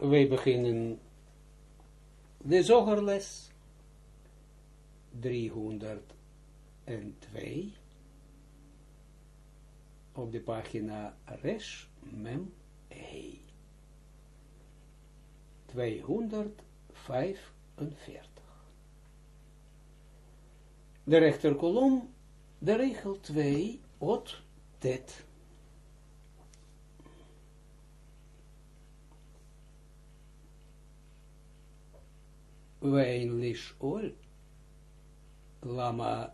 wij beginnen de zogerles 302 op de pagina Resh Mem E. 245. De rechterkolom, de regel 2, ot, tet. Wein lishol, lama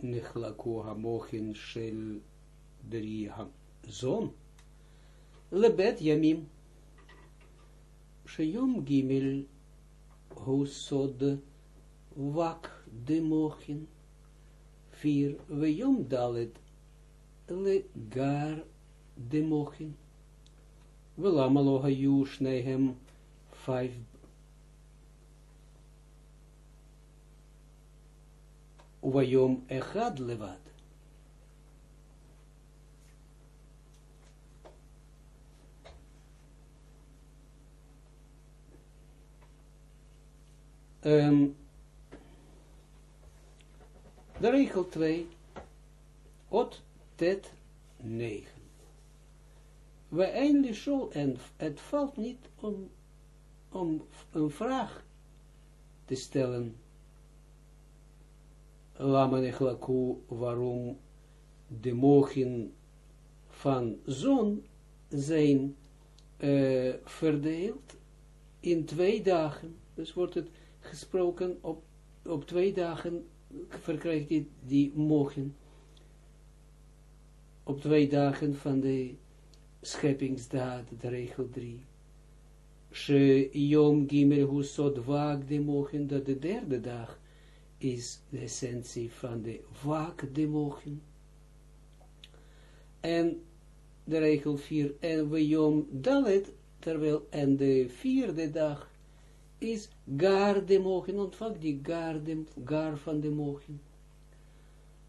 nichlaku hamochin shel drie zon, lebet yamim, sheyom gimel husod wak de mochin, vier weyom dalet le gar de mochin, welama lo hayu Uvayom echad levad. Um, de regel 2, ot tet 9. We eindelijk zo, en het valt niet om, om een vraag te stellen Lama nechlaku, waarom de mogen van zon zijn verdeeld in twee dagen. Dus wordt het gesproken op, op twee dagen verkrijgt die, die mogen. Op twee dagen van de scheppingsdaad, de regel 3. She yom gimel husod waag de mogen, dat de derde dag is de essentie van de waak de. En de regel 4, en we jom dalet, terwijl en de vierde dag is gar de mogen, ontvangt die gar, de, gar van de mogen.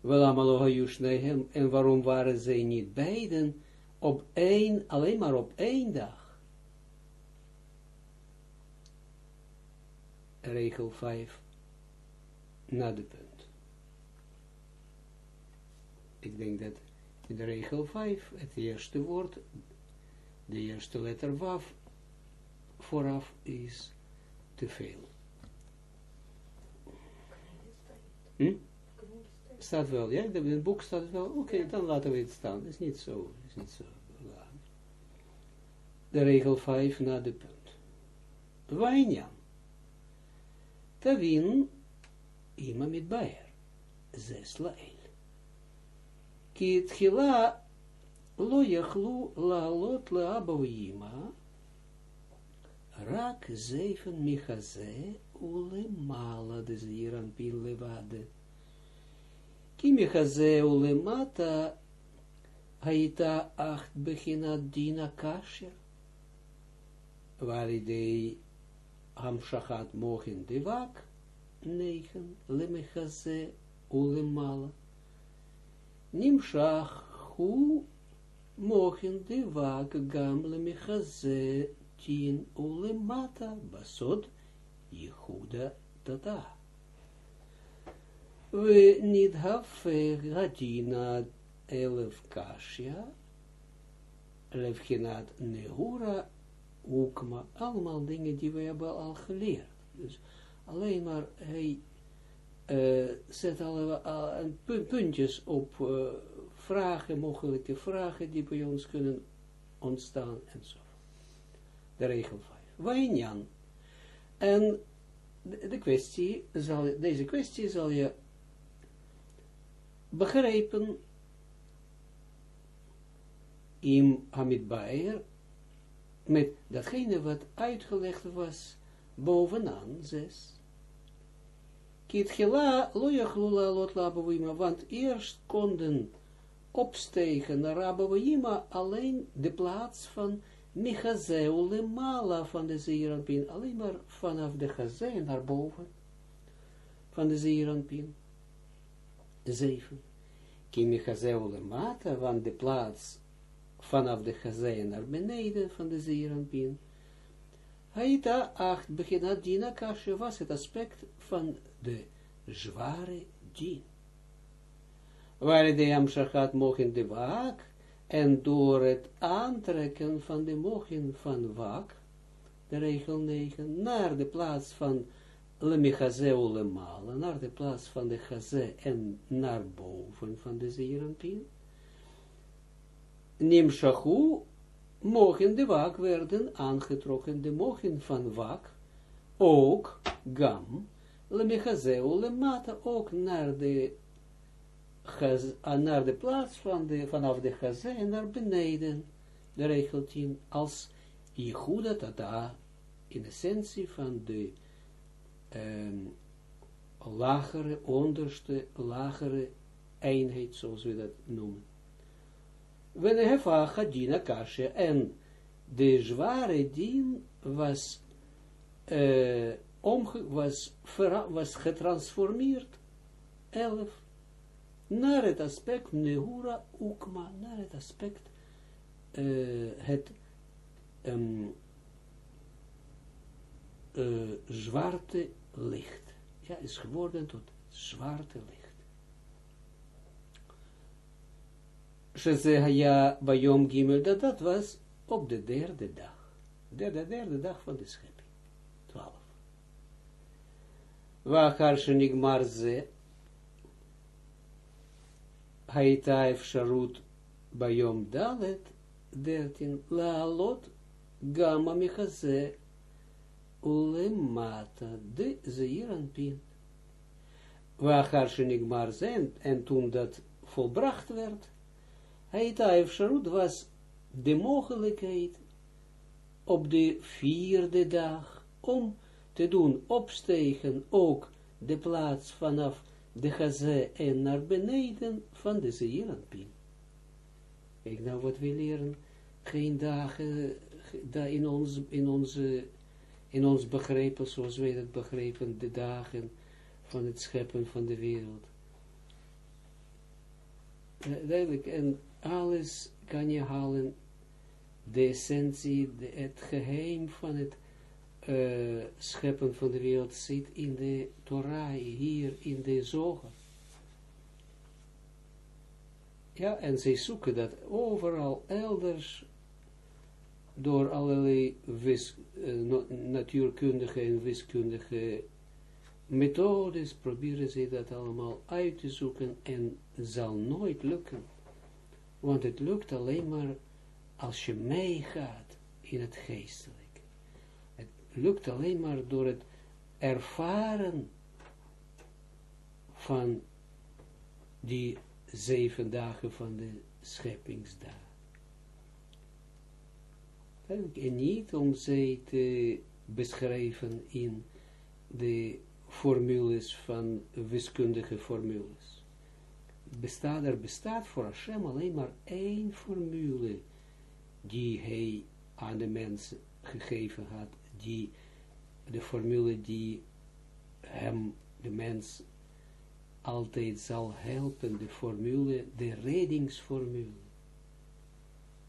Wel allemaal hem, en waarom waren zij niet beiden op één, alleen maar op één dag? Regel 5 na de punt. Ik denk dat in de regel 5 het eerste woord, de eerste letter waf, vooraf is te veel. Hm? Staat wel, ja, in het boek staat het wel, oké, dan laten we het staan, is niet zo, is niet zo De regel 5 na de punt. Wijnjan. Tawin ima mit baer, zes lael. Ki tchila lo laalot laabouima, rak zeven michaze ule mala de ziran pin levade. Ki michaze ule mata haita acht begina dina kasher, mochen de wak, 9, lemechaze ulemala. Hu mochen de wak gam lemechaze tien ulemata basod Yehuda tata. We niet hafe gadina elef kashia, lefgenat nehura ukma, allemaal dingen die we hebben al geleerd. Dus Alleen maar hij eh, zet alle eh, een puntjes op eh, vragen, mogelijke vragen die bij ons kunnen ontstaan enzovoort. De regel 5. Wijnjan. En de, kwestie zal, deze kwestie zal je begrijpen in Hamid Bayer met datgene wat uitgelegd was bovenaan zes. Kitchila loyachlula e lot labawima, want eerst konden opstegen naar alleen de plaats van Michazeu Lemala van de Zeeranpin, alleen maar vanaf de Gazee naar boven van de Zeeranpin. Zeven. ki Michazeu Lemata, want de plaats vanaf de Gazee naar beneden van de Zeeranpin Haita acht beginat dina kasje was het aspect van de zware dien. Waar de Amshachat mogen de waak, en door het aantrekken van de mogen van waak, de regel 9, naar de plaats van lemichazeu lemala, naar de plaats van de chaze en naar boven van de zeeranpien, Nimshachu mogen de waak werden aangetrokken, de mogen van waak, ook gam, lemechazeu lemata, ook naar de, naar de plaats van de, vanaf de chazé naar beneden, de regel 10, als Yehuda Tata, in essentie van de um, lagere, onderste, lagere eenheid, zoals we dat noemen. Wenehefa Hadina Kashe. En de zware dien was, uh, omge was, was getransformeerd, elf, naar het aspect Nehura Ukma, naar het aspect, uh, het um, uh, zwarte licht. Ja, is geworden tot zwarte licht. Sheze Haya Bayom Gimel, dat dat was op de derde dag. De, de derde dag van de schepping. Twaalf. Wachar Shenigmar Ze, Haita Efsharut Bayom Dalet, dertien, Laalot Gama Michaze, Ulemata, de Zeiranpin. Wachar Shenigmar Ze, en toen dat volbracht werd, Haita Efsharut was de mogelijkheid op de vierde dag om te doen opstegen ook de plaats vanaf de Gazé en naar beneden van de Zeeranpien. Kijk nou wat we leren, geen dagen in, ons, in, onze, in ons begrepen, zoals wij het begrepen, de dagen van het scheppen van de wereld. Duidelijk, en alles kan je halen, de essentie, het geheim van het uh, scheppen van de wereld zit in de Torah, hier in de zoger. Ja, en zij zoeken dat overal elders, door allerlei uh, natuurkundige en wiskundige methodes, proberen ze dat allemaal uit te zoeken en zal nooit lukken. Want het lukt alleen maar als je meegaat in het geestelijk. Het lukt alleen maar door het ervaren van die zeven dagen van de scheppingsdag. En niet om ze te beschrijven in de formules van wiskundige formules bestaat, er bestaat voor Hashem alleen maar één formule die hij aan de mens gegeven had, die, de formule die hem, de mens, altijd zal helpen, de formule, de reddingsformule.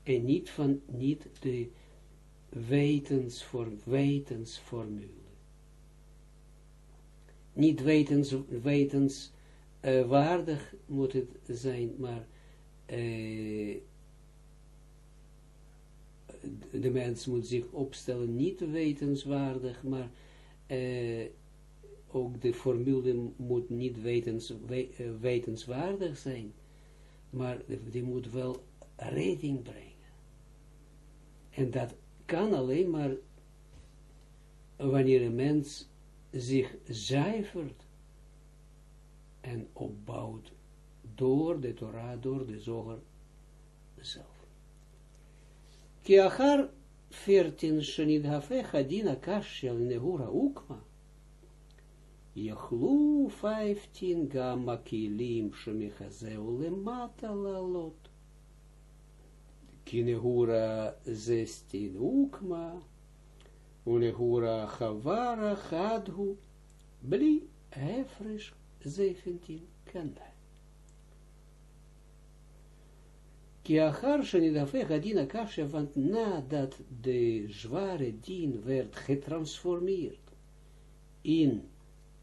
En niet van, niet de wetensfor, wetensformule. Niet wetens, wetens uh, waardig moet het zijn, maar uh, de mens moet zich opstellen, niet wetenswaardig, maar uh, ook de formule moet niet wetens, we, wetenswaardig zijn, maar die moet wel redding brengen. En dat kan alleen maar wanneer een mens zich zuivert en opbouwt door de Torah, door de Zoger zelf. Kiachar 14 shenid hafecha dina kashel nehura ukma, Yachlu 15 gamma kilim shemichazeu lemata lalot. Kinehura 16 ukma, Ulehura chavara chadhu, bli hefresh 17 kenmerk. Kiachar shenidafeh hadina kasha, want nadat de zware dien werd getransformeerd in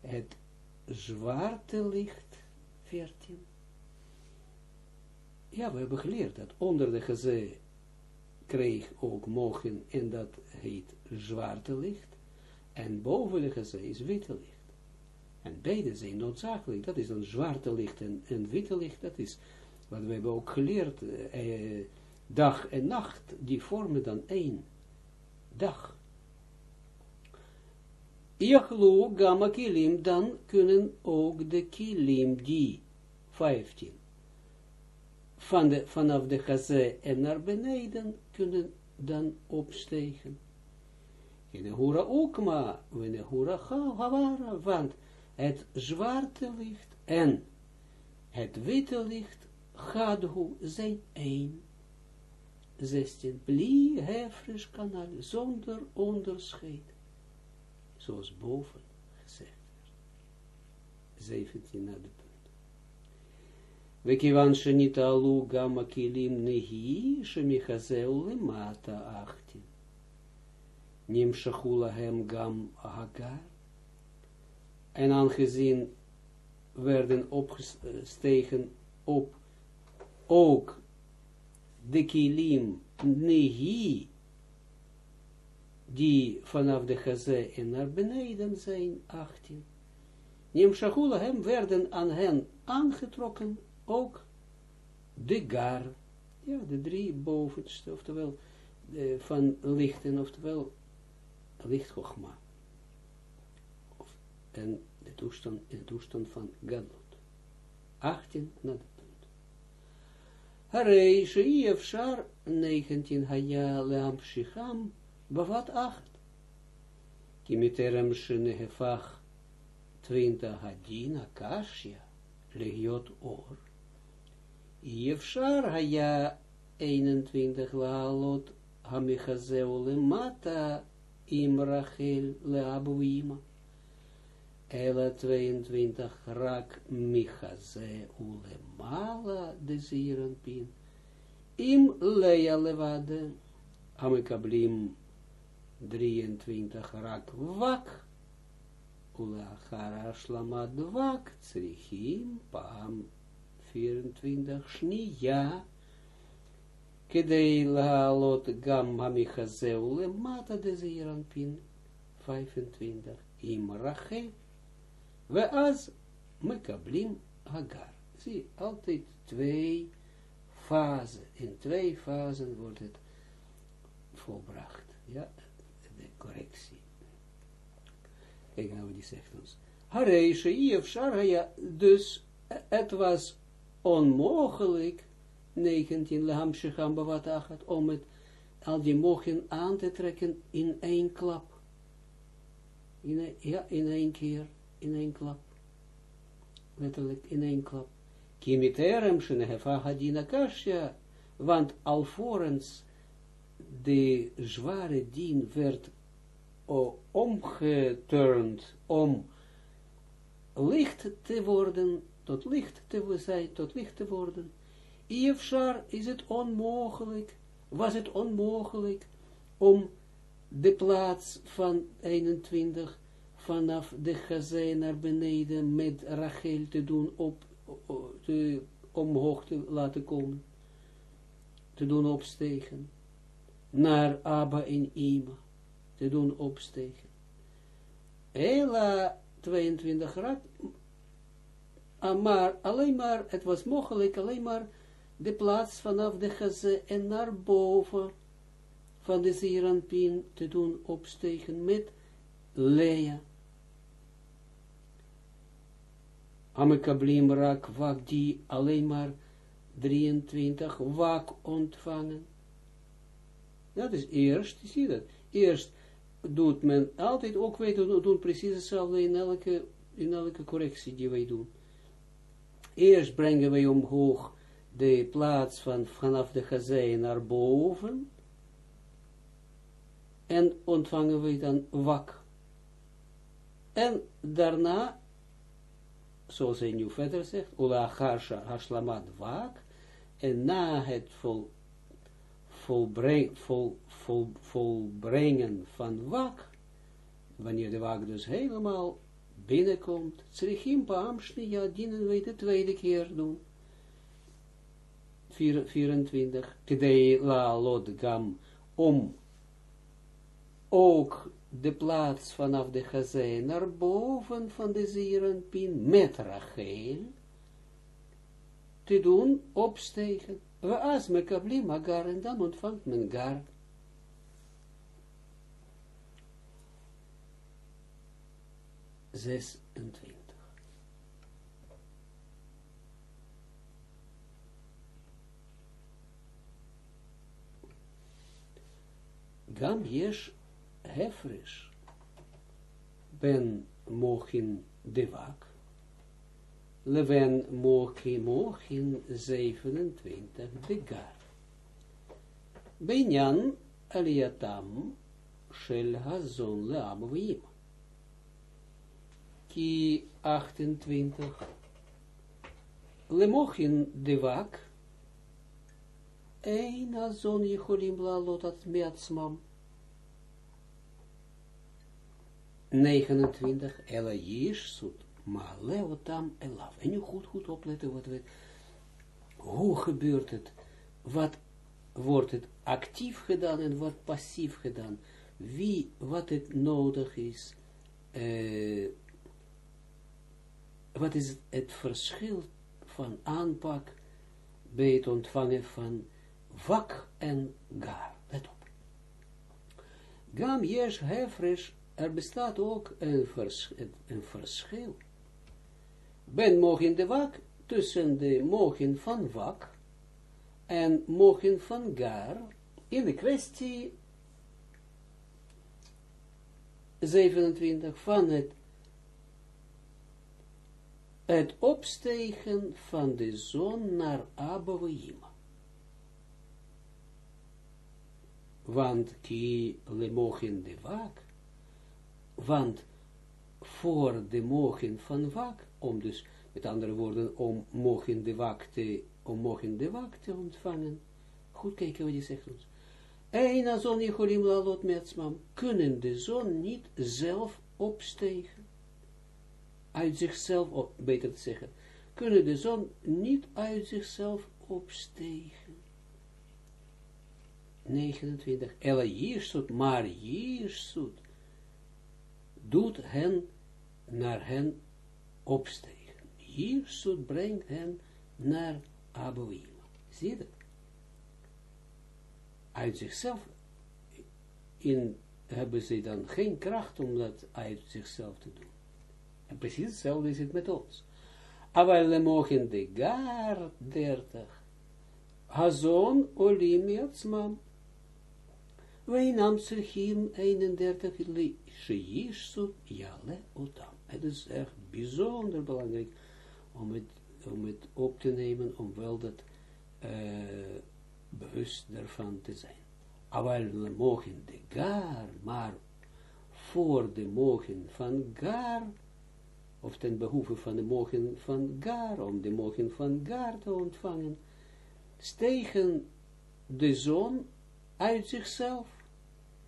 het zwarte licht, 14. Ja, we hebben geleerd dat onder de gezee kreeg ook mogen, en dat heet zwarte licht, en boven de gezee is witte licht. En beide zijn noodzakelijk, dat is dan zwarte licht en, en witte licht, dat is wat we hebben ook geleerd, eh, eh dag en nacht, die vormen dan één dag. Jachlu gamma kilim, dan kunnen ook de kilim die 15 van de, vanaf de gazé en naar beneden kunnen dan opstegen. In de hura okma, in de hura havara, want het zwarte licht en het witte licht gadhu zijn één. 16. Bli hefresh kanaal, zonder onderscheid zoals boven gezegd werd. 17 naar de punt. We kivan shenit alu gamma kilim nehi, shemichazeu lemata 18. Nim shachula hem gam hagar. En aangezien werden opgestegen op ook de kilim nehi die vanaf de gazé en naar beneden zijn, 18. Neem Shachula hem werden aan hen aangetrokken, ook de gar, ja, de drie bovenste, oftewel de, van lichten, oftewel lichtgogma. Of, en de toestand, de toestand van Gadot. 18 naar de punt. Harei, Sheiev Shar, 19, Haya, Leam, Shicham, Bavat 8. Kimiterem shenehefach 20 hadina kashia legiot or. Yefshar haya 21 laalot hamichazeu lemata im Rachel leabuima. Ela 22 rak michaze ulemala de zirenpin. Im leia levade amikablim 23 rak wak, ulachara shlamat wak, tsrichim, pam 24 shniya, kedei laalot gam hamichazeu mata de pin 25, im rachel, we az mekablim hagar. Zie, altijd twee fasen, in twee fasen wordt het volbracht. Ja, correctie. Kijk nou wat die zegt ons. Hareisha, Iev, Sharaya, dus het was onmogelijk, 19, Leham Shecham Bavatachat, om het, al die mogen aan te trekken in één klap. In ja, in één keer, in één klap. Letterlijk in één klap. Kimiterem shenehefa kashya, want alvorens de zware dien werd omgeturnd om licht te worden, tot licht te zijn, tot licht te worden. Iefshar is het onmogelijk, was het onmogelijk om de plaats van 21 vanaf de gazé naar beneden met Rachel te doen op, te, omhoog te laten komen, te doen opstegen, naar Abba en Ima te doen opstegen. Ela 22 rak, ah, maar alleen maar, het was mogelijk alleen maar de plaats vanaf de geze en naar boven van de Zeranpien te doen opstegen met Lea. Amekablim rak wak die alleen maar 23 wak ontvangen. Dat is eerst, zie je dat, eerst doet men altijd ook weten, doen precies hetzelfde in elke, in elke correctie die wij doen. Eerst brengen wij omhoog de plaats van vanaf de gazé naar boven en ontvangen wij dan wak. En daarna, zoals hij nu verder zegt, ula harsha hashlamat wak, en na het vol, volbreng, vol, vol, volbrengen van wak, wanneer de wak dus helemaal binnenkomt, Tsrichim Paam ja dienen wij de tweede keer doen. 24. Kdei la lot gam om ook de plaats vanaf de gazé naar boven van de zierenpin met Rachel te doen opstegen. We me kabli magar en dan ontvangt men gar. Zesentwintig. Gam hefresh ben mochin devak leven mochin mochin 27 degar. Benyan aliatam shel hazon leamvim ki 28 lemochin devak Ein azon yicholim lalot at 29, Ela Yishsut, maar Leotam Elav. En nu goed, goed opletten wat we, hoe gebeurt het, wat wordt het actief gedaan en wat passief gedaan, wie, wat het nodig is, uh, wat is het verschil van aanpak bij het ontvangen van vak en gar. Let op. Gam yesh hefresh er bestaat ook een, vers, een verschil. Ben mogen de wak tussen de mogen van wak en mogen van gar in de kwestie 27 van het het opstegen van de zon naar Abouima. Want ki le mogen de wak want voor de mogen van wak, om dus, met andere woorden, om mogen de wak te, om mogen de wak te ontvangen, goed kijken wat hij zegt ons, Eina zon Jeholim lalot metsmam, kunnen de zon niet zelf opstegen, uit zichzelf, beter te zeggen, kunnen de zon niet uit zichzelf opstegen. 29. Ella Jirsut, maar Jirsut, doet hen naar hen opstegen. Hier brengt hen naar Abouima. Zie je dat? Uit zichzelf hebben ze dan geen kracht om dat uit zichzelf te doen. En precies hetzelfde is het met ons. Maar we mogen de dertig. Hazon olim yatsmam. Weinam Sirchim 31, Sheishsu Yale Otam. Het is echt bijzonder belangrijk om het, om het op te nemen, om wel dat uh, bewust ervan te zijn. Awel mogen de gar, maar voor de mogen van gar, of ten behoeve van de mogen van gar, om de mogen van gar te ontvangen, stegen de zon uit zichzelf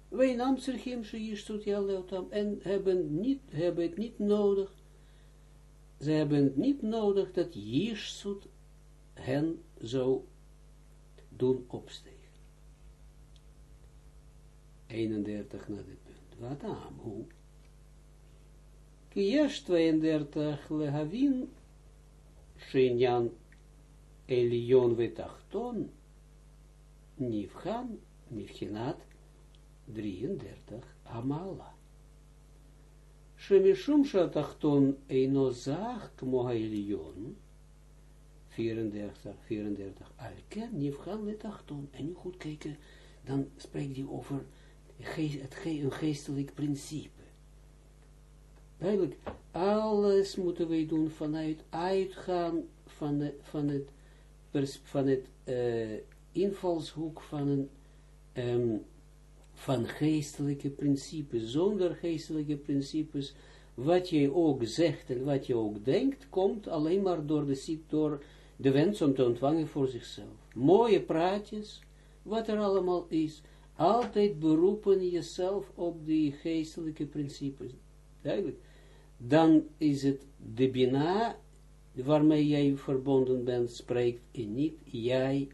wij nam Sergim Sheishtot Jaleotam en hebben, niet, hebben het niet nodig. Ze hebben het niet nodig dat Jishsut hen zou doen opstegen. 31 naar dit punt. Wat aan, hoe? Kiyesh 32 lehavin Shinyan Elion vetachton Nivchan Nivchinat 33, Amala. Shemishum shatachton einozach kmo hailion, 34, 34, alken nifgan letachton. En nu goed kijken, dan spreekt hij over het een geestelijk principe. Duidelijk, alles moeten wij doen vanuit uitgaan van, de, van het, van het invalshoek van een um, van geestelijke principes. Zonder geestelijke principes, wat je ook zegt en wat je ook denkt, komt alleen maar door, de, door de wens om te ontvangen voor zichzelf. Mooie praatjes, wat er allemaal is, altijd beroepen jezelf op die geestelijke principes. Duidelijk. Dan is het de Bina, waarmee jij verbonden bent, spreekt en niet jij,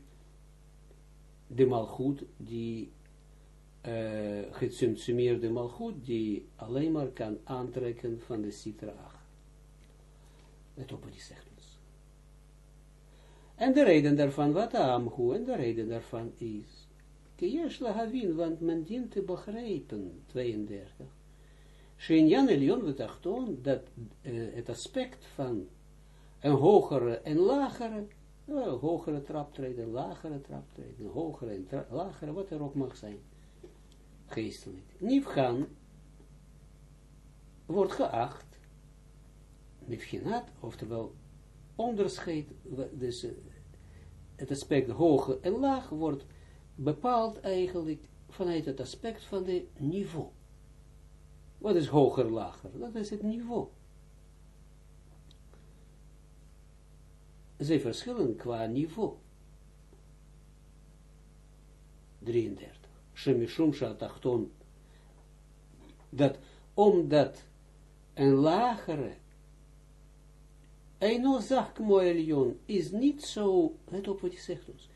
de malgoed, die uh, gesumsumeerde malgoed, die alleen maar kan aantrekken van de Sitra 8. Let op wat zegt ons. En de reden daarvan, wat Amhu, en de reden daarvan is, Kiyesh Lahavin, want men dient te begrijpen, 32, Shinyan Elion Vetachton, dat uh, het aspect van een hogere en lagere, uh, hogere traptreden, lagere traptreden, hogere en lagere, wat er ook mag zijn, geestelijk. Nifgan wordt geacht Mifchinat, oftewel onderscheid, dus uh, het aspect hoge en laag wordt bepaald eigenlijk vanuit het aspect van de niveau. Wat is hoger, lager? Dat is het niveau. Ze verschillen qua niveau. 33. Shemishum Shatachton. Dat omdat een lagere Eino zag Moelion is niet zo, let op wat hij zegt ons,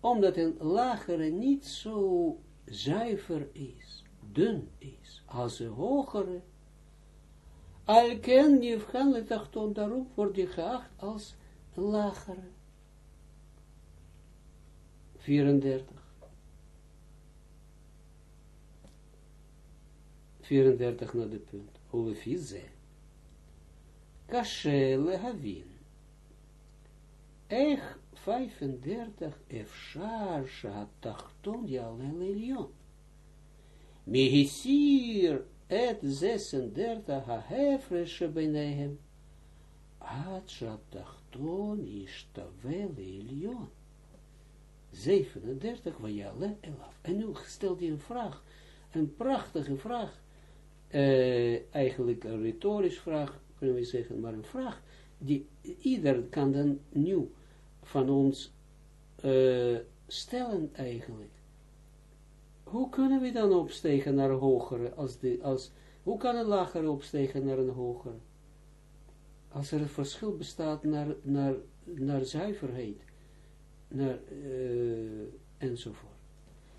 omdat een lagere niet zo zuiver is, dun is, als een hogere. Alken Nivchan Letachton, daarom wordt die geacht als lagere. 34. 34 naar de punt. Olefize. Kashe lehavin. Ech 35 efshar shatachton yalen elion. Mihisir et 36 hahefresh benehem. Ad shatachton ishtavel elion. 37 vajale elaf. En nu stelt hij een vraag, een prachtige vraag, uh, eigenlijk een retorische vraag, kunnen we zeggen, maar een vraag die ieder kan dan nu van ons uh, stellen eigenlijk. Hoe kunnen we dan opstegen naar een hogere, als de, als, hoe kan een lagere opstegen naar een hogere? Als er een verschil bestaat naar, naar, naar zuiverheid, naar, uh, enzovoort.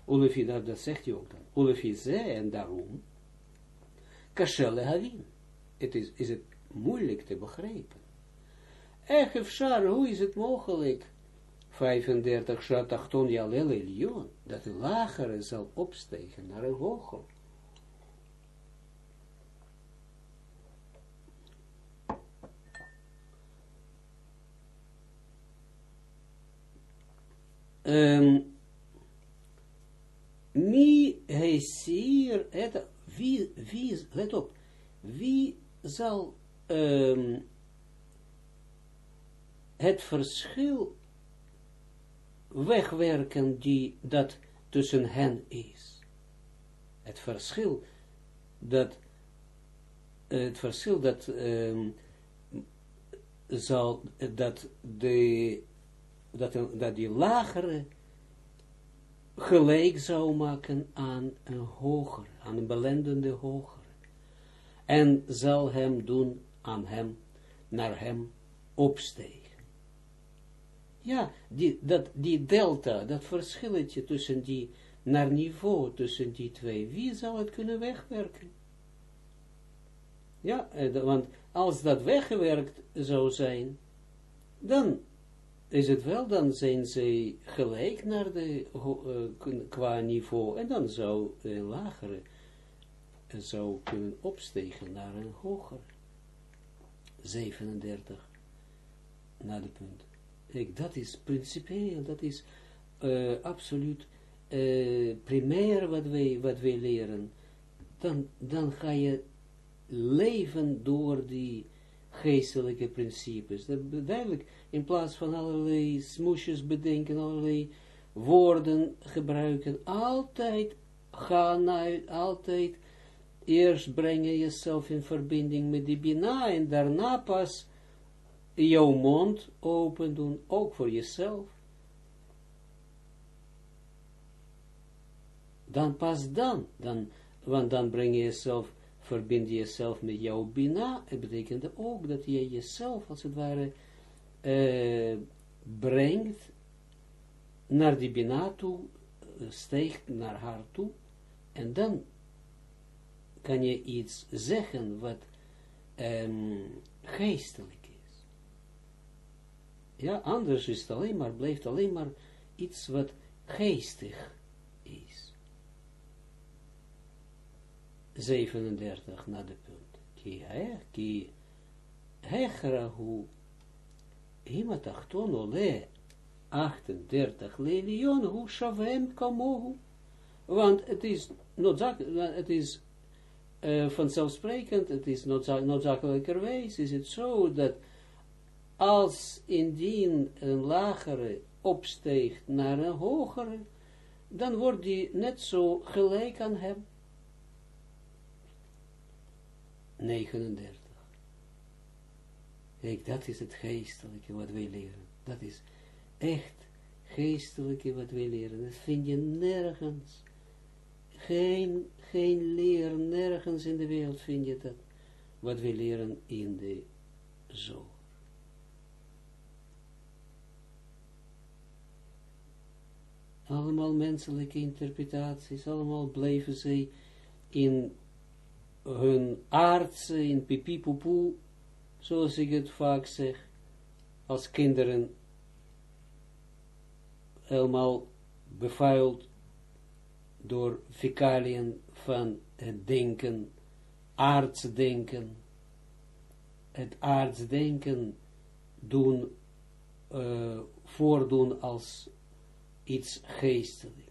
Olefie, dat, dat zegt hij ook dan. Olefie zei, en daarom, kashele havin. Het is, is het moeilijk te begrijpen. Echt, Efshar, hoe is het mogelijk? 35 Shatachton Jalel Elion, dat de lagere zal opstegen naar een hogere. Um, mi heisir, et, wie, wie, let op, wie zal um, het verschil wegwerken die dat tussen hen is. Het verschil dat het verschil dat um, zal dat de dat, dat die lagere gelijk zou maken aan een hogere, aan een belendende hogere. En zal hem doen aan hem, naar hem opstegen. Ja, die, dat, die delta, dat verschilletje tussen die, naar niveau tussen die twee, wie zal het kunnen wegwerken? Ja, eh, want als dat weggewerkt zou zijn, dan is het wel, dan zijn ze gelijk naar de, uh, qua niveau, en dan zou een lagere zou kunnen opstegen naar een hogere. 37 naar de punt. Kijk, dat is principieel, dat is uh, absoluut primair wat wij, wat wij leren. Dan, dan ga je leven door die geestelijke principes. Dat duidelijk, in plaats van allerlei smoesjes bedenken, allerlei woorden gebruiken, altijd gaan uit, altijd eerst breng je jezelf in verbinding met die Bina en daarna pas jouw mond open doen, ook voor jezelf. Dan pas dan, dan, want dan breng je jezelf, verbind je jezelf met jouw bina, het betekent ook dat je jezelf, als het ware, uh, brengt naar die bina toe, steekt naar haar toe, en dan kan je iets zeggen wat um, geestelijk is. Ja, anders is het alleen maar, blijft alleen maar iets wat geestig is. 37 na de punt. Ki he, ki hechrahu himatachton ole 38 lelion hu shavem kamohu. Want het is noodzakelijk, het is uh, vanzelfsprekend, het is noodzakelijkerwijs, is het zo dat als indien een lagere opsteegt naar een hogere, dan wordt die net zo gelijk aan hem. 39. Kijk, dat is het geestelijke wat wij leren. Dat is echt geestelijke wat wij leren. Dat vind je nergens. Geen, geen leer, nergens in de wereld vind je dat. Wat wij leren in de zo. Allemaal menselijke interpretaties, allemaal blijven zij in hun aardse, in pipipoepoe, zoals ik het vaak zeg, als kinderen helemaal bevuild door fecaliën van het denken, aardsdenken, het aardsdenken doen, uh, voordoen als iets geestelijks.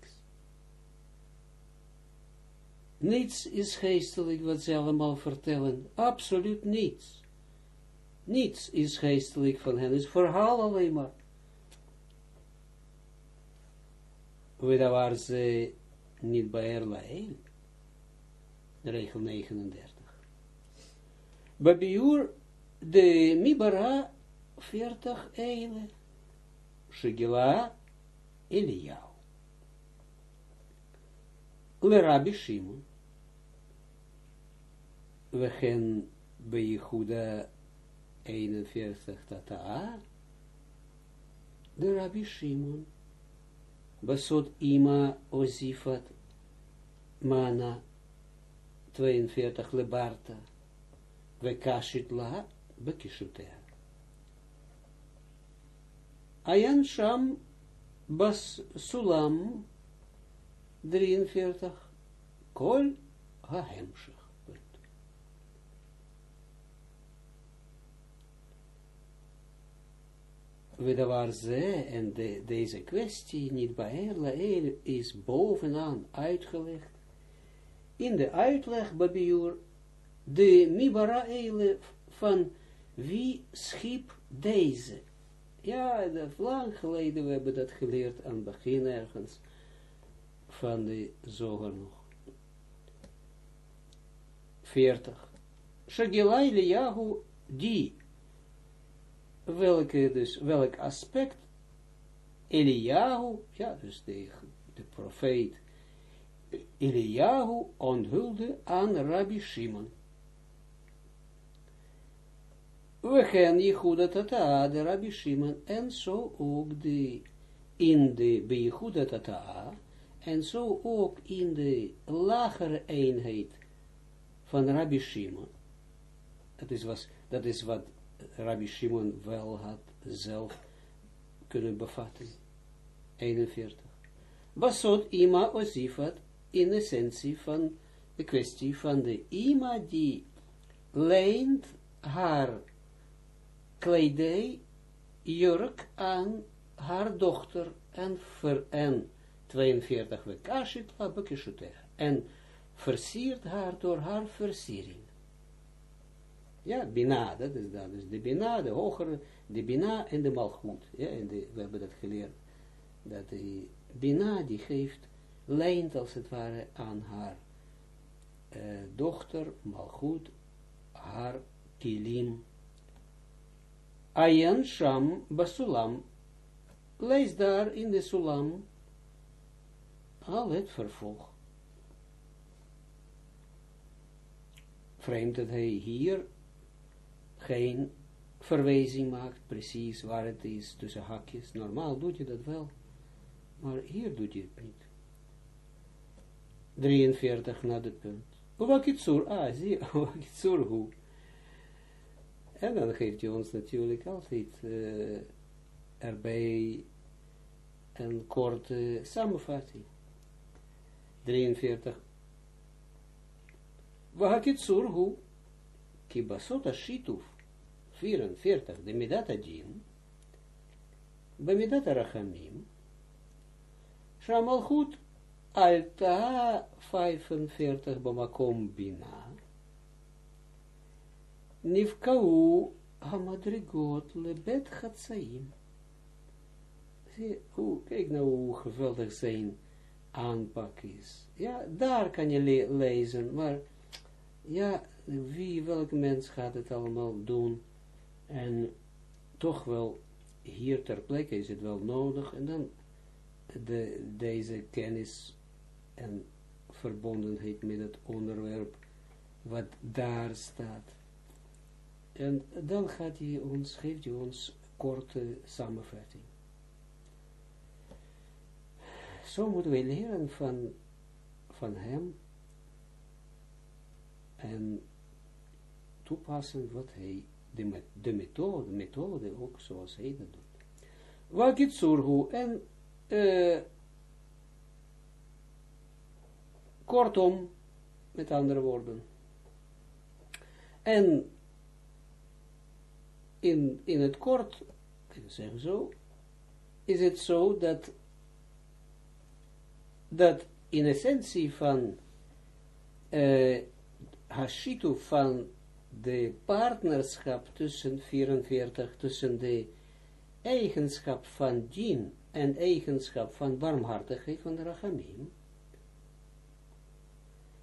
Niets is geestelijk wat ze allemaal vertellen, absoluut niets. Niets is geestelijk van hen, is verhaal alleen maar. waar ze niet bij Erlael. Regel 39. Babiur de Mibara 40 eile. Rabbi Shimon. We gaan bij Jehuda 41 tata. De Rabbi Shimon. Basot ima ozifat mana 42 lebarta vekashit la bekishutea. Ayan sham bas sulam 43 kol hahemshach. Waar ze, en de, deze kwestie niet bij Lael is bovenaan uitgelegd. In de uitleg, Babiur, de Mibara Eile van wie schiep deze. Ja, dat lang geleden, we hebben dat geleerd aan het begin ergens van de zoger nog. 40. Shagilai Eliyahu, die welke dus, welk aspect Eliyahu, ja, dus de, de profeet Eliyahu onthulde aan Rabbi Shimon. We gaan Jehuda Tata, de Rabbi Shimon, en zo ook de, in de, bij Jehuda Tata, en zo ook in de lagere eenheid van Rabbi Shimon. Dat is, was, dat is wat Rabbi Shimon wel had zelf kunnen bevatten. 41. Basot ima osifat in essentie van de kwestie van de ima die leent haar kledij, jurk aan haar dochter en, ver, en 42 wekashit en versiert haar door haar versiering. Ja, Bina, dat is dan. Dus de Bina, de hogere, de Bina en de Malchut. Ja, en we hebben dat geleerd. Dat de Bina, die geeft, leent als het ware aan haar uh, dochter, Malchut, haar kilim, Ayan Sham Basulam. Lees daar in de Sulam al het vervolg. Vreemd dat hij hier geen verwijzing maakt, precies waar het is, tussen hakjes. Normaal doet je dat wel, maar hier doet je het niet. 43 na de punt. Wakitsur, ah, zie, wakitsur hoe. En dan geeft hij ons natuurlijk altijd uh, erbij een korte samenvatting. 43. Wakitsur hoe. Kibasot ashituf. 44. De midat adin. Bemidat arachamim. Shamalchut Alta 45 bamakom bina. Nifkau hamadrigot lebet chatsaim. Zie, kijk nou hoe geweldig zijn aanpak is. Ja, daar kan je le lezen, maar ja, wie, welk mens gaat het allemaal doen? En toch wel, hier ter plekke is het wel nodig, en dan de, deze kennis en verbondenheid met het onderwerp wat daar staat. En dan gaat hij ons, geeft hij ons korte samenvatting. Zo moeten we leren van, van hem en toepassen wat hij, de, de methode, methode ook zoals hij dat doet. Zorgen en uh, Kortom, met andere woorden. En in, in het kort, ik zeggen zo, is het zo dat, dat in essentie van uh, van de partnerschap tussen 44, tussen de eigenschap van dien en eigenschap van barmhartigheid van de Rachamim,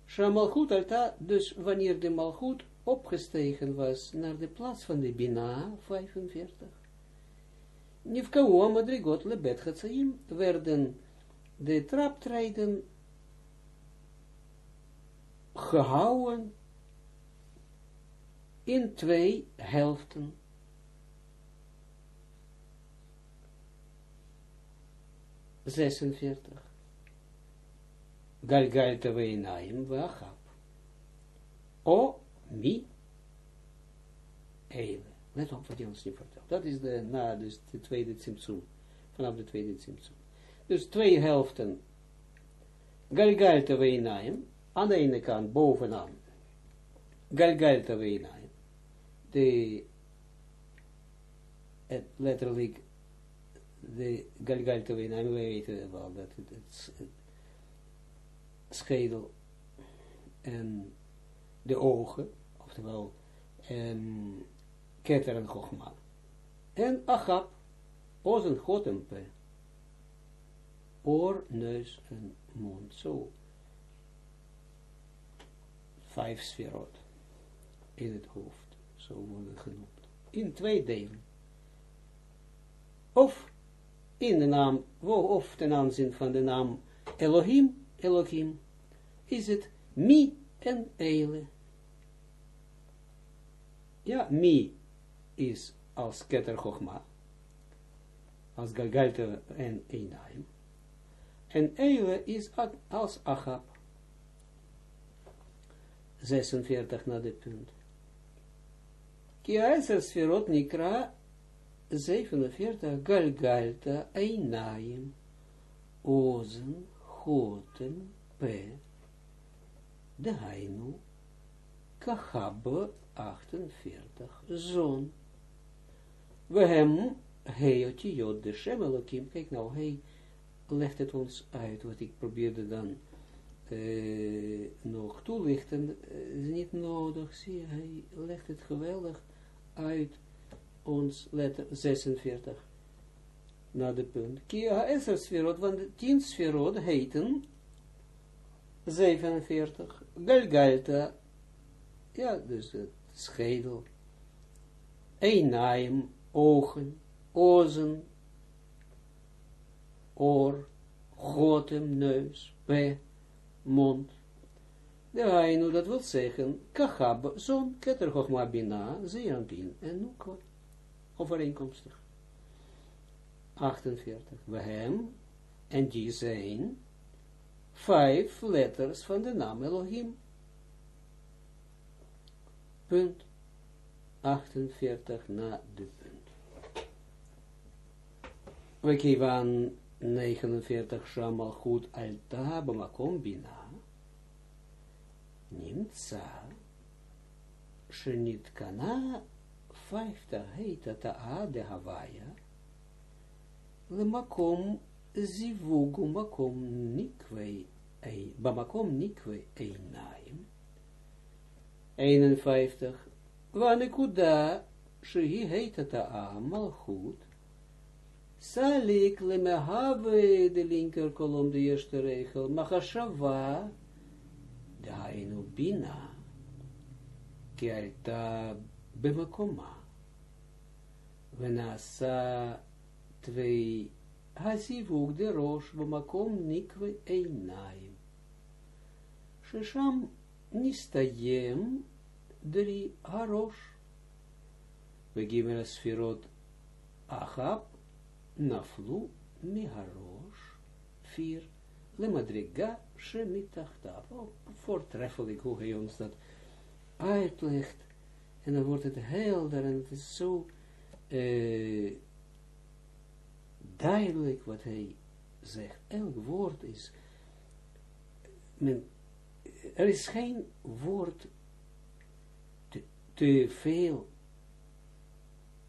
Shamalchut alta, dus wanneer de malchut opgestegen was naar de plaats van de Bina, 45. Nifkau madrigot lebet werden de traptreden gehouden in twee helften. Zesenveertig. Galgalta Veinaim Vachap. O mi Eile. Let op wat hij ons nu vertelt. Dat is de, na, dus de tweede Tsimtsum. Vanaf de tweede Tsimtsum. Dus twee helften. Galgalta Veinaim. Aan de ene kant bovenaan. Galgalta Veinaim. De het letterlijk de Galgalta Veinaim, we weten wel dat het, schedel en de ogen, oftewel en en chogma. En achap, ozen, god en. Oor, neus en mond. Zo. Vijf sferot in het hoofd. Zo worden genoemd. In twee delen. Of in de naam, of ten aanzien van de naam Elohim, Elohim, is het mi en eile. Ja, mi is als keter chogma, als galgalte en einaim. En eile is als achab. 46 na de punt. Kiaiser sferot nikra 47 galgalta einaim. Ozen, goten, pe, de Kachab 48, zon. We hem, hij jod de Shemelokim, kijk nou, hij legt het ons uit, wat ik probeerde dan nog toelichten, is niet nodig, legt het geweldig uit ons letter 46 naar de punt. Kia Eser sferot, want de tien sferot heten 47 Galgalta, ja, dus het schedel, Einaim, ogen, ozen, oor, gotem, neus, pe, mond. De hainu, dat wil zeggen, kachab, zon, keter, chochma, bina, en nukwa, overeenkomstig. 48. We hem, en die zijn, vijf letters van de naam Elohim. Punt 48 na de punt. We geven 49 shamal goed alta bamakom bina. Nimtza shenit kana 50 heita ta'a de Hawaia. Lemakom zivugu makom nikwe, bamakom nikwe einaim. 51. Wanekuda, shehi heet het allemaal goed. Salik lemehave, de linker kolom, de eerste regel. Machashava, de hainu bina. Kialta bemakoma. Venasa twee הזיווג דראש במקום נקווה עיניים, ששם נסתיים דרי הראש, וגימל הספירות אחאב נפלו מהראש, vier, למדרגה Shemitachtav. Voor oh, voortreffelijk hoe hij ons dat uitlegt. En dan wordt het helder en het is zo eh, duidelijk wat hij zegt. Elk woord is... Men, er is geen woord te, te veel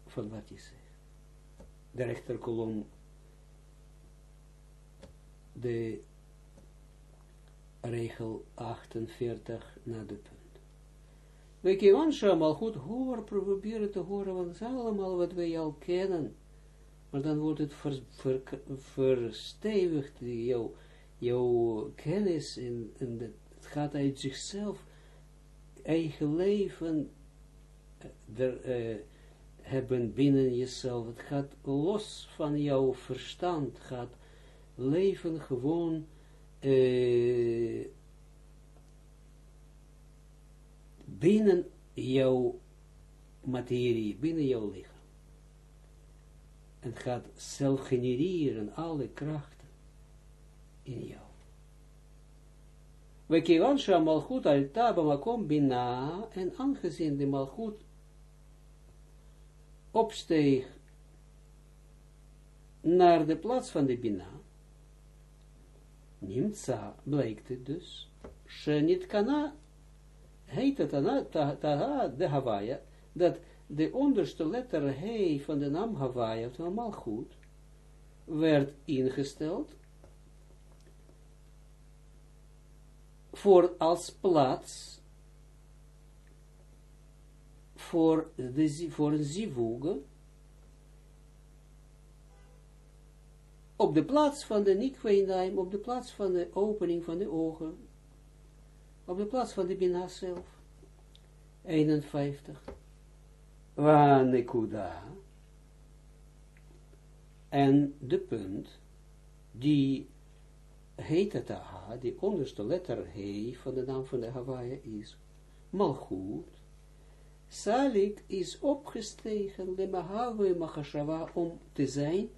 van wat hij zegt. De rechterkolom, de regel 48 naar de punt. We kunnen allemaal goed horen, proberen te horen, want het allemaal wat wij al kennen maar dan wordt het ver, ver, verstevigd, jouw, kennis, en, en het gaat uit zichzelf, eigen leven eh, uh, hebben binnen jezelf, het gaat los van jouw verstand, gaat leven gewoon uh, binnen jouw materie, binnen jouw lichaam het gaat zelf genereren alle krachten in jou. We kiwan sha malchut al taba makom bina, en aangezien de malchut opsteeg naar de plaats van de bina, nimtza blijkt het dus, shenit kana, heet het de Hawaii, dat de onderste letter He van de naam Hawaii, of normaal goed, werd ingesteld voor als plaats voor, de, voor een zivug op de plaats van de nikweinaim, op de plaats van de opening van de ogen, op de plaats van de bina zelf. 51 nekuda en de punt, die heet het aha, die onderste letter he van de naam van de Hawaii is malchut. Salik is opgestegen, de mahawe machashava, om te zijn,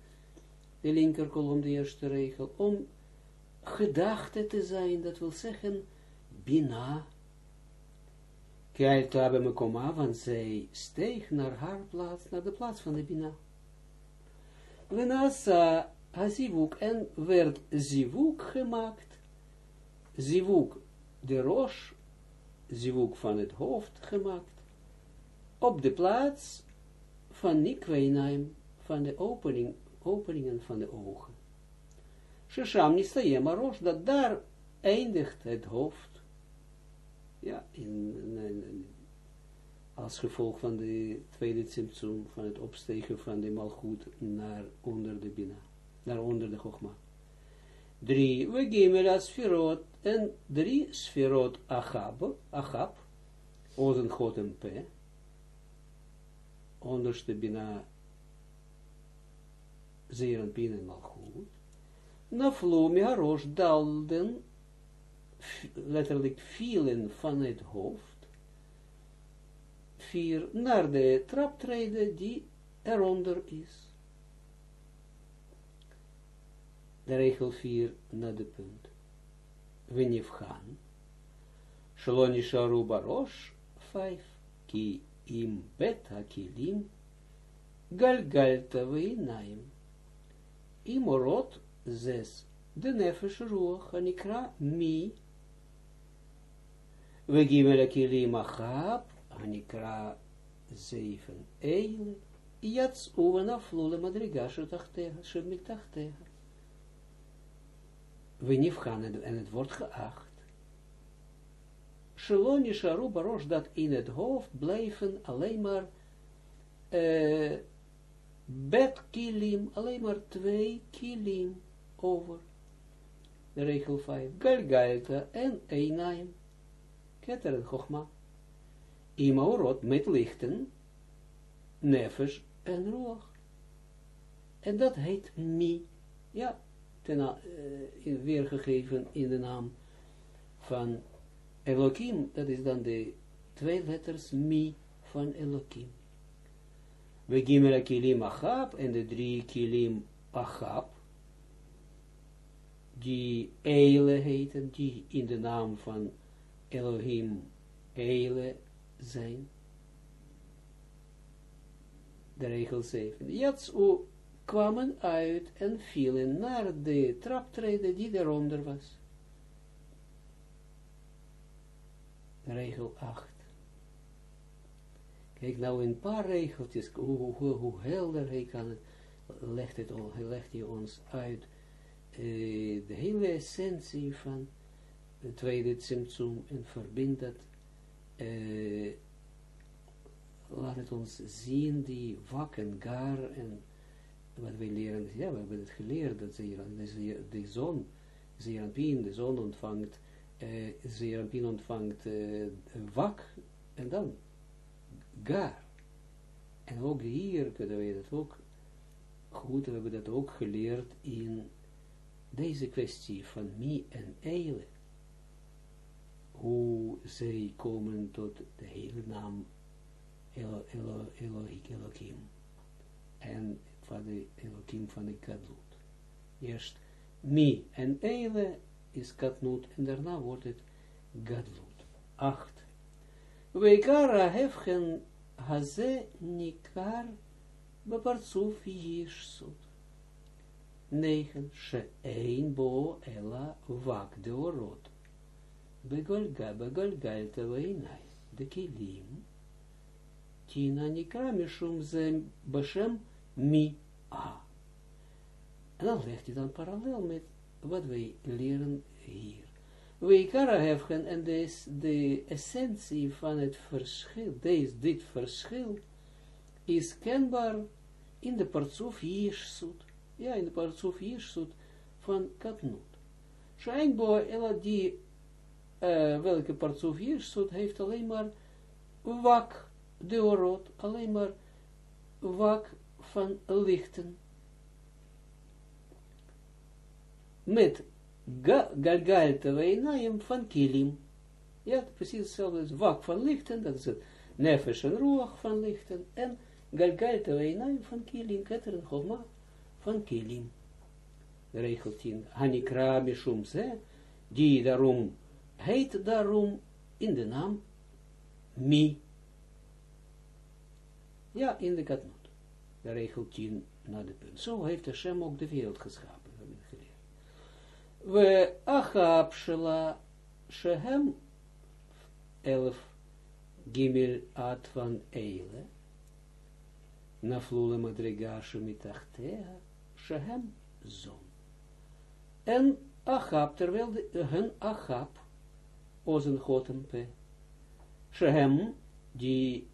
de linkerkolom, de eerste regel, om gedachte te zijn, dat wil zeggen, bina, Kiaita bemekoma, want zij steeg naar haar plaats, naar de plaats van de Bina. Venasa hazivuk, en werd zivuk gemaakt, zivuk de roos, zivuk van het hoofd gemaakt, op de plaats van Nikweinaim, van de opening, openingen van de ogen. Shesham nistayem roos, dat daar eindigt het hoofd, ja, in, als gevolg van de tweede symptoom van het opstegen van de malgoed naar onder de bina, naar onder de chogma. Drie, we als sferot, en drie sferot achab, achab, ozen god en p, onderste bina Zeranpin en Malchut, Naflu Miharosh dalden, letterlijk vielen van het hoofd, vier naar de traptreden die eronder is. De regel 4 naar de punt. Venifchan. Shaloni sharu barosh 5. Ki im bet hakilim galgalta veinaim. Imorot 6. De nefesh ruach hanikra mi. Vegimel hakilim achab hanikra 7. Eile. יצאו ונפלו למדרגה שתחתיה, שמתחתיה. Venifchan, en het wordt geacht. Shalom Yisharu Barosh, dat in het hoofd blijven alleen maar uh, bet kilim, alleen maar twee kilim over. Regel 5. Galgalta en Einaim. Keter en Chochma. Imaurot met lichten, nefesh en roog. En dat heet mi. Ja, ten, uh, weergegeven in de naam van Elohim, dat is dan de twee letters mi van Elohim. We gimel kilim achab en de drie kilim achab, die Eile heten, die in de naam van Elohim Eile zijn. De regel 7. Jatsu kwamen uit en vielen naar de traptreden die eronder was. Regel 8. Kijk nou een paar regeltjes, hoe, helder hij kan het, legt, het hij legt hij ons uit uh, de hele essentie van de tweede Tsimtsum en verbindt dat, uh, laat het ons zien die wak en gar en wat wij leren, ja, we hebben het geleerd, dat ze, de, de zon, Zeranpien, de zon ontvangt, uh, Zeranpien ontvangt uh, wak, en dan gar. En ook hier kunnen we dat ook goed, we hebben dat ook geleerd in deze kwestie van mi en eile. Hoe zij komen tot de hele naam Elo, Elo, Elohik, Elohim. En van de Elohim van de Kadlut. Eerst Mi en Eile is Kadlut en daarna wordt het Gadlut. Acht. Weikara hefgen haze nikar bepartsuf yishsut. Negen. She'ein bo ela vak de orot. Begolga, begolgalta veinai. De kilim. Tina nikra mishum ze bashem mi a. En dan legt hij dan parallel met wat wij leren hier. Weikara hefgen, en des, de essentie van het verschil, deze, dit verschil, is kenbaar in de partsoef Jirsut. Ja, in de partsoef Jirsut van Katnut. Schijnbaar, ela die, uh, welke partsoef Jirsut heeft alleen maar wak, de orot, alleen maar wak van lichten. Met galgalte weinaim van kilim. Ja, precies hetzelfde. Wak van lichten, dat is het nefesh en van lichten. En galgalte weinaim van kilim, ketter en chogma van kilim. Regel 10. Hanikra mishum ze, die daarom, heet daarom in de naam mi. Ja, in de katnot de regel 10 naar de punt. Zo heeft Hashem ook de wereld geschapen. We achab shela shehem elf gimel at van eile naflule madrigashe mitachtea shehem zon. En achab, terwijl hun achab, ozen gotempe, shehem, die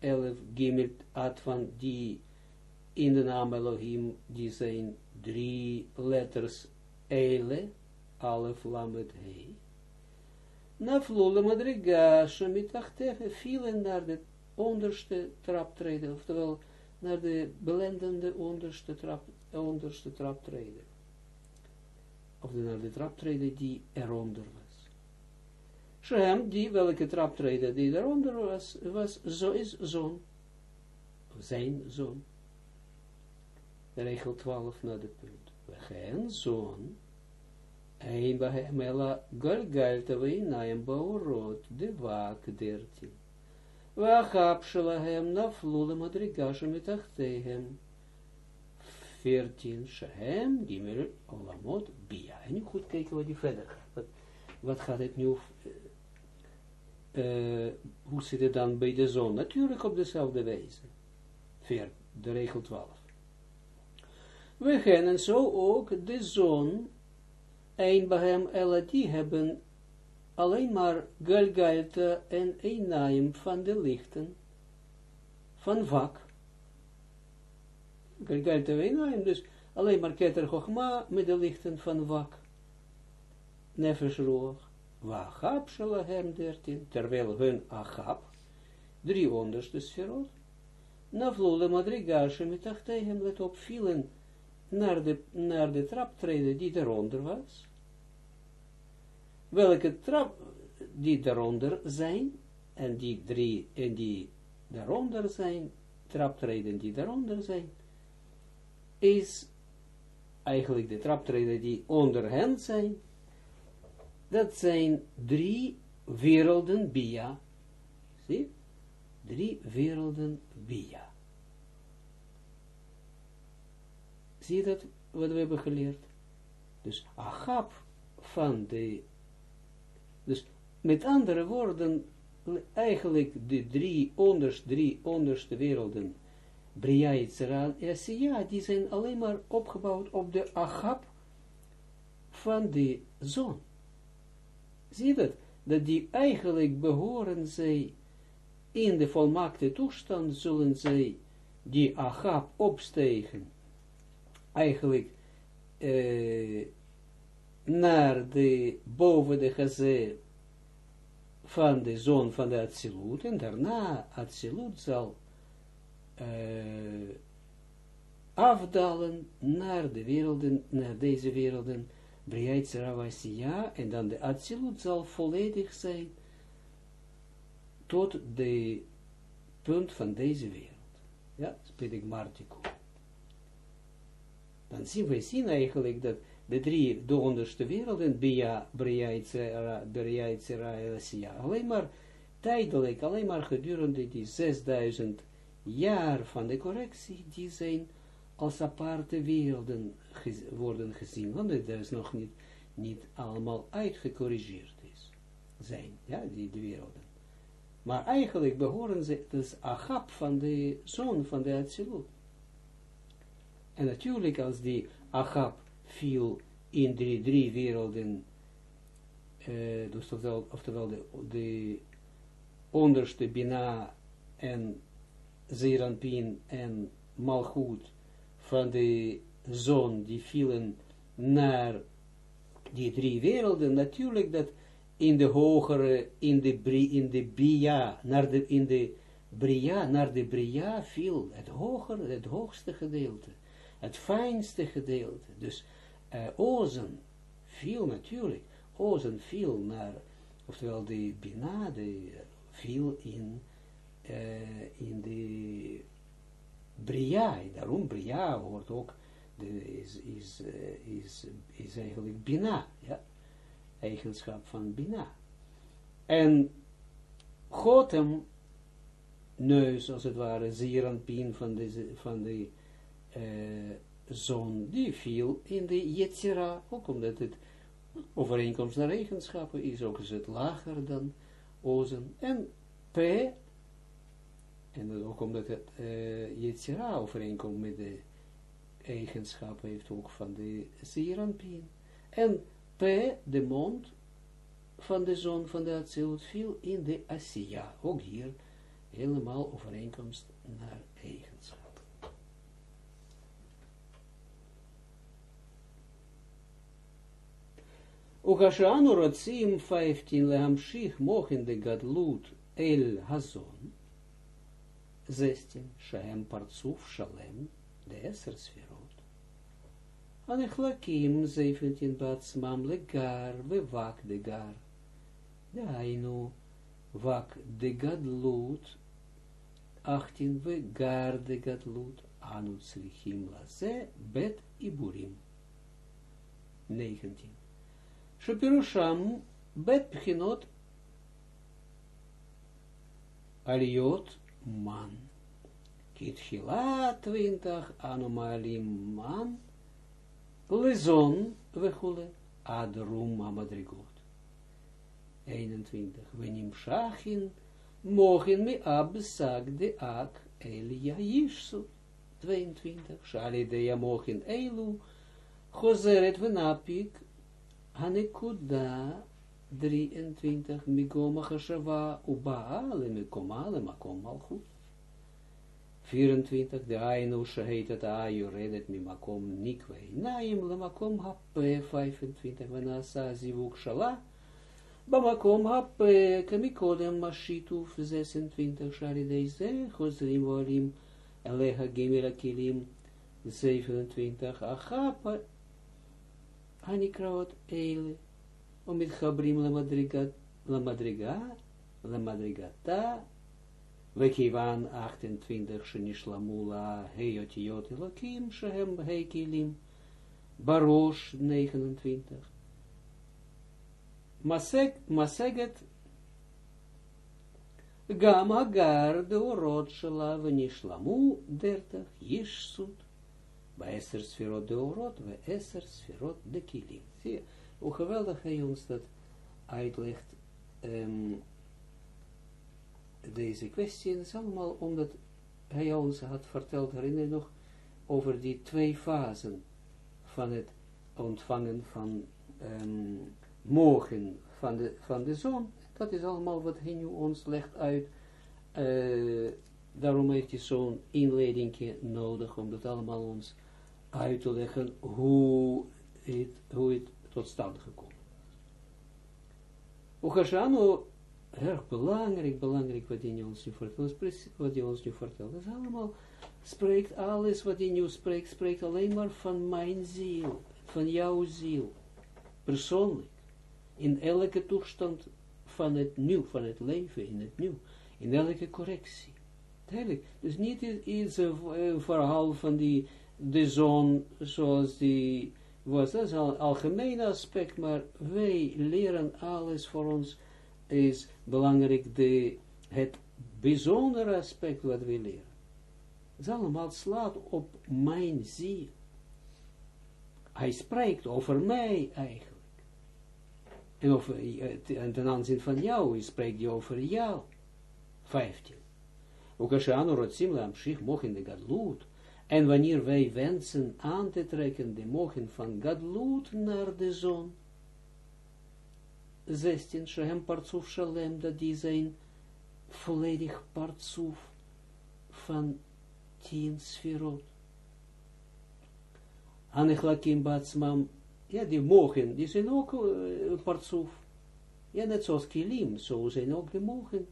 elf gimelt at van die in de naam Elohim, die zijn drie letters Eile, Alef, Lamet, Hei. Naflule madriga, shemitachtefe, vielen naar de onderste traptreden, oftewel naar de belendende onderste trap, onderste traptreden. Of naar de traptreden die eronder was. Shem, die welke traptreden die eronder was, was zo is zoon. Zijn zoon. Regel 12 naar de punt. We gaan zoon. Ein bahem ela galgalta veinaim baorot, de waak dertien. Wachab shelahem naflu lemadriga shemitachtehem. Veertien, shehem, gimel, olamot, bia. En nu goed kijken wat die verder gaat. Wat, wat gaat het nu, hoe zit het dan bij de zon? Natuurlijk op dezelfde wijze. Veer, de regel 12. We gaan zo ook de zon een Bahem Ella, die hebben alleen maar Galgaita en Einaim van de lichten, van vak. Galgaita en Einaim, dus alleen maar Keter Chochma met de lichten van vak. Nefesh Roog, Wachab Shalahem 13, terwijl hun Achab, drie onderste sferot, Navlule Madrigashe met let op, vielen naar de, naar de traptreden die eronder was, welke trap die daaronder zijn, en die drie, en die daaronder zijn, traptreden die daaronder zijn, is eigenlijk de traptreden die onder hen zijn, dat zijn drie werelden Bia. Zie? Drie werelden Bia. Zie dat, wat we hebben geleerd? Dus Achab van de dus met andere woorden, eigenlijk de drie, onderste, drie onderste werelden, Bria, Yitzhara en die zijn alleen maar opgebouwd op de agap van de zon. Zie je dat? Dat die eigenlijk behoren zij in de volmaakte toestand, zullen zij die agap opstegen, eigenlijk eh, naar de, boven de gazé van de zon van de Atsilut, en daarna Atsilut zal uh, afdalen naar de werelden, naar deze werelden, Briait en dan de Atsilut zal volledig zijn tot de punt van deze wereld. Ja, spedigmartico. Dan zien we zien eigenlijk dat de drie, de onderste werelden, Bia, Bria, Itzera, alleen maar tijdelijk, alleen maar gedurende die 6000 jaar van de correctie, die zijn als aparte werelden worden gezien, want het is nog niet, niet allemaal uitgecorrigeerd is, zijn, ja, die de werelden. Maar eigenlijk behoren ze, dus Achab van de zoon van de Atsilut. En natuurlijk als die Achab viel in de drie werelden, uh, dus oftewel, de, de onderste Bina en Zeranpin en Malchut van de zon, die vielen naar die drie werelden, natuurlijk dat in de hogere, in de, in de Bria, naar de, in de Bria, naar de Bria viel het hogere, het hoogste gedeelte het fijnste gedeelte. Dus uh, ozen viel natuurlijk, ozen viel naar, oftewel de Bina, de, viel in, uh, in de Bria, daarom Bria wordt ook, de, is, is, uh, is, is eigenlijk Bina, ja, eigenschap van Bina. En Gotem, neus als het ware, zeer pin van, deze, van de uh, zon, die viel in de Yetzira, ook omdat het overeenkomst naar eigenschappen is, ook is het lager dan ozen. En P, en ook omdat het uh, Yetzira overeenkomt met de eigenschappen heeft ook van de Zeranpien. En P, de mond van de zon van de Atsilut, viel in de Asiya. Ook hier helemaal overeenkomst naar eigenschappen. Ukashanu rotzim 15 lehamshich mochen de gadlut el hazon 16 shem partsuf shalem de eser sferot Anechlakim 17 batsmam legar, we wak de gar. Dainu, wak de gadlut, 18 we gar de gadlut, anu tsrichim laze, bet iburim. 19. Shepirusham, bet pchinot, aliot man. Kitchila 20, anomalim man, lezon, wechule, adrum amadrigot. 21. Wenim shachin, mogen me absag de ak, elia yishsu. 22. Shali de ja mogen elu, gozeret venapik, hanekuda, 23. Migoma chashava, uba, le mikoma, le makom malchut. 24, de Ainu het Ayu redet mi makom nikwe. Naim le makom hape 25, venasa zivuk shala. Makom hape kemikodem mashituf 26, shari deze, chosrim volim, eleha gemira kilim 27, achapa hanikraot eile. Omit chabrim la madrigat, la madrigat, la madrigata, Wekivan 28, Shenishlamula, Heyotiot Elokim, Shehem Heikilim, Barosh 29, Maseg, Maseget, Gam Hagar, de Orot Shela, Venishlamu 30, Yishsut, Beeser Sferot de Orot, Beeser Sferot de Kilim. Zie hoe geweldig hij ons dat uitlegt, deze kwestie, het is allemaal omdat hij ons had verteld, herinner je nog, over die twee fasen van het ontvangen van um, mogen van de, van de zon. Dat is allemaal wat hij nu ons legt uit. Daarom heeft hij zo'n inleiding nodig, om dat allemaal ons uit te leggen, hoe het, hoe het tot stand gekomen. Uchashanu erg belangrijk, belangrijk wat hij ons nu vertelt. Wat hij ons nu vertelt. Dat is allemaal, spreekt alles wat hij nu spreekt, spreekt alleen maar van mijn ziel, van jouw ziel, persoonlijk. In elke toestand van het nieuw, van het leven in het nieuw, in elke correctie. Duidelijk. Dus niet iets een verhaal van die, de zon, zoals die was, dat is een algemeen aspect, maar wij leren alles voor ons is belangrijk de, het bijzondere aspect wat we leren. Het allemaal slaat op mijn ziel. Hij spreekt over mij eigenlijk. En, over, en ten aanzien van jou, hij spreekt hij over jou. 15. Ook als je aan rotzim lamshich mogen de gadlut, en wanneer wij wensen aan te trekken de mogen van gadlut naar de zon, 16, Shehem Partsuf Shalem, dat die zijn volledig Partsuf van tien sferot. Anechlakim Batsmam, ja, die mogen, die zijn ook uh, Partsuf. Ja, net zoals Kilim, zo zijn ook de mogen.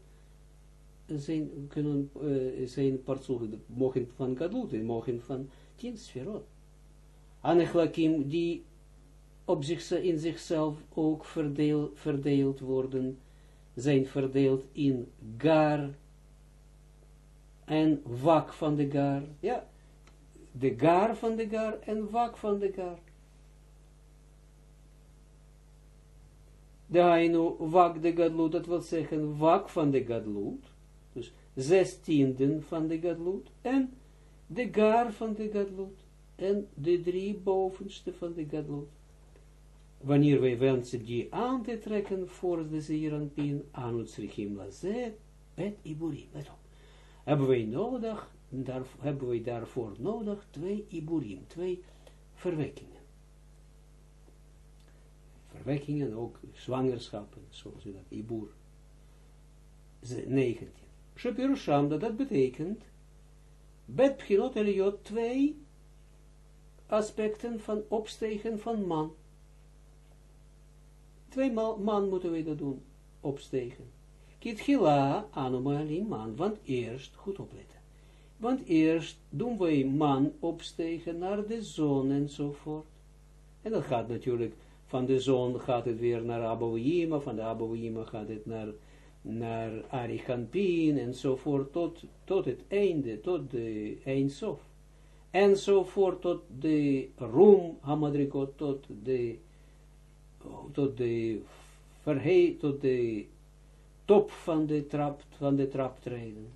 Zijn, kunnen, uh, zijn Partsuf, de mogen van Gadlut, de mogen van tien sferot. Anechlakim, die op zich, in zichzelf ook verdeel, verdeeld worden, zijn verdeeld in gar en wak van de gar. Ja, de gar van de gar en wak van de gar. De hainu wak de gadlut, dat wil zeggen wak van de gadlut, dus zestienden van de gadlut, en de gar van de gadlut, en de drie bovenste van de gadlut wanneer wij wensen die aan te trekken voor de zeeranpien, aan het srichim lazet, bet iburim, op. Hebben wij nodig, daar, hebben wij daarvoor nodig twee iburim, twee verwekkingen. Verwekkingen, ook zwangerschappen, zoals we dat, ibur. 19. Shepirusham, dat dat betekent, bet pchinot eliot, twee aspecten van opstegen van man Tweemaal man moeten we dat doen, opstegen. Kitchila anomalie man, want eerst, goed opletten, want eerst doen wij man opstegen naar de zon enzovoort. En dat gaat natuurlijk, van de zon gaat het weer naar Abouhima, van de Abouhima gaat het naar, naar Arichampin, enzovoort, tot, tot het einde, tot de Eindsof. Enzovoort tot de Roem, Hamadrikot, tot de, tot de, verhe, tot de top van de trap, van de traptreden.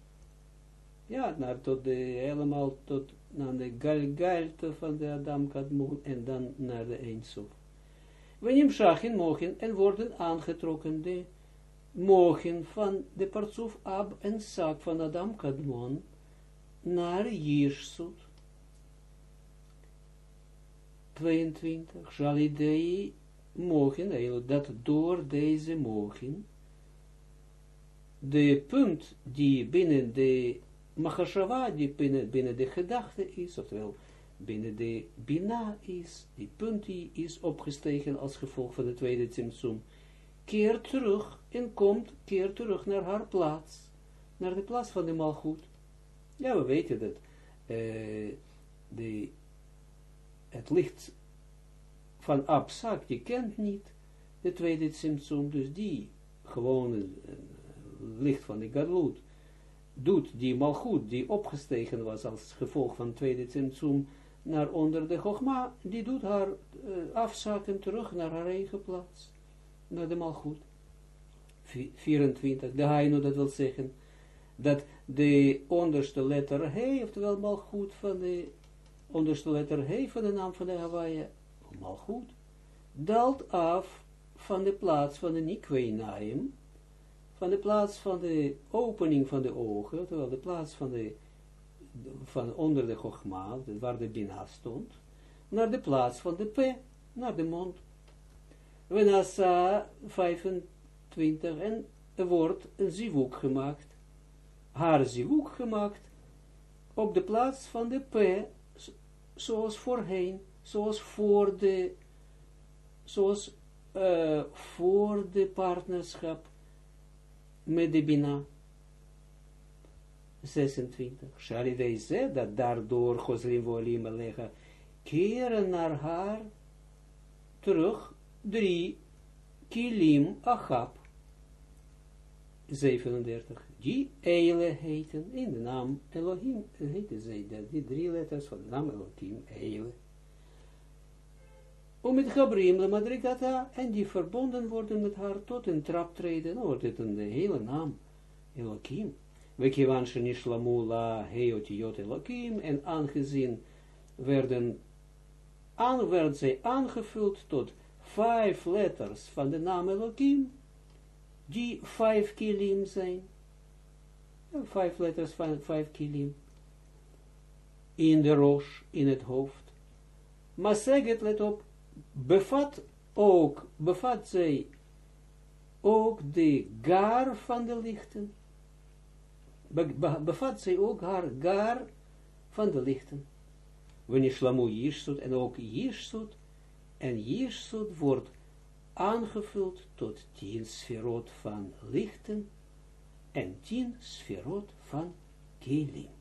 Ja, naar tot de, helemaal tot naar de galgalte van de Adam Kadmon en dan naar de Eindsof. Wanneer Shachin mogen en worden aangetrokken de mogen van de partsoef Ab en Sak van Adam Kadmon naar Jirsut. 22. Shalidei mogen, dat door deze mogen, de punt die binnen de Machashava, die binnen, de gedachte is, oftewel binnen de Bina is, die punt die is opgestegen als gevolg van de tweede Tsimtsum, keert terug en komt, keert terug naar haar plaats, naar de plaats van de Malchut. Ja, we weten dat. Uh, de, het licht van Absak, die kent niet de tweede Tsimtsum, dus die gewone uh, licht van de Gadlut, doet die malgoed, die opgestegen was als gevolg van tweede Tsimtsum, naar onder de Chogma, die doet haar uh, afzakken terug naar haar eigen plaats, naar de malgoed. 24, de Haino, dat wil zeggen, dat de onderste letter He, oftewel malgoed van de onderste letter He van de naam van de Hawaii, malgoed, daalt af van de plaats van de Nikweinaim, van de plaats van de opening van de ogen, terwijl de plaats van de, van onder de Chogma, waar de Bina stond, naar de plaats van de P, naar de mond. Wenasa 25, en er wordt een zivuk gemaakt, haar zivuk gemaakt, op de plaats van de P, zoals voorheen, zoals voor de, zoals uh, voor de partnerschap met de Bina. 26. Shalidei ze, dat daardoor Goslim Volim leggen, keren naar haar terug drie kilim achab. 37. Die Eile heten, in de naam Elohim heten zij dat, die drie letters van de naam Elohim, Eile om met Gabrim de Madrigata, en die verbonden worden met haar tot een traptreden, nou wordt het een hele naam, Elohim. Wekiwan shenishlamu la heotiot Elohim, en aangezien werden, aan, werd zij aangevuld tot vijf letters van de naam Elohim, die vijf kilim zijn. Vijf letters van vijf kilim. In de roos, in het hoofd. Maar zeg het, let op, bevat ook, bevat zij ook de gar van de lichten, Be, bevat zij ook haar gar van de lichten. Wanneer Shlamu Jirsut en ook Jirsut, en Jirsut wordt aangevuld tot tien sferot van lichten en tien sferot van kelim.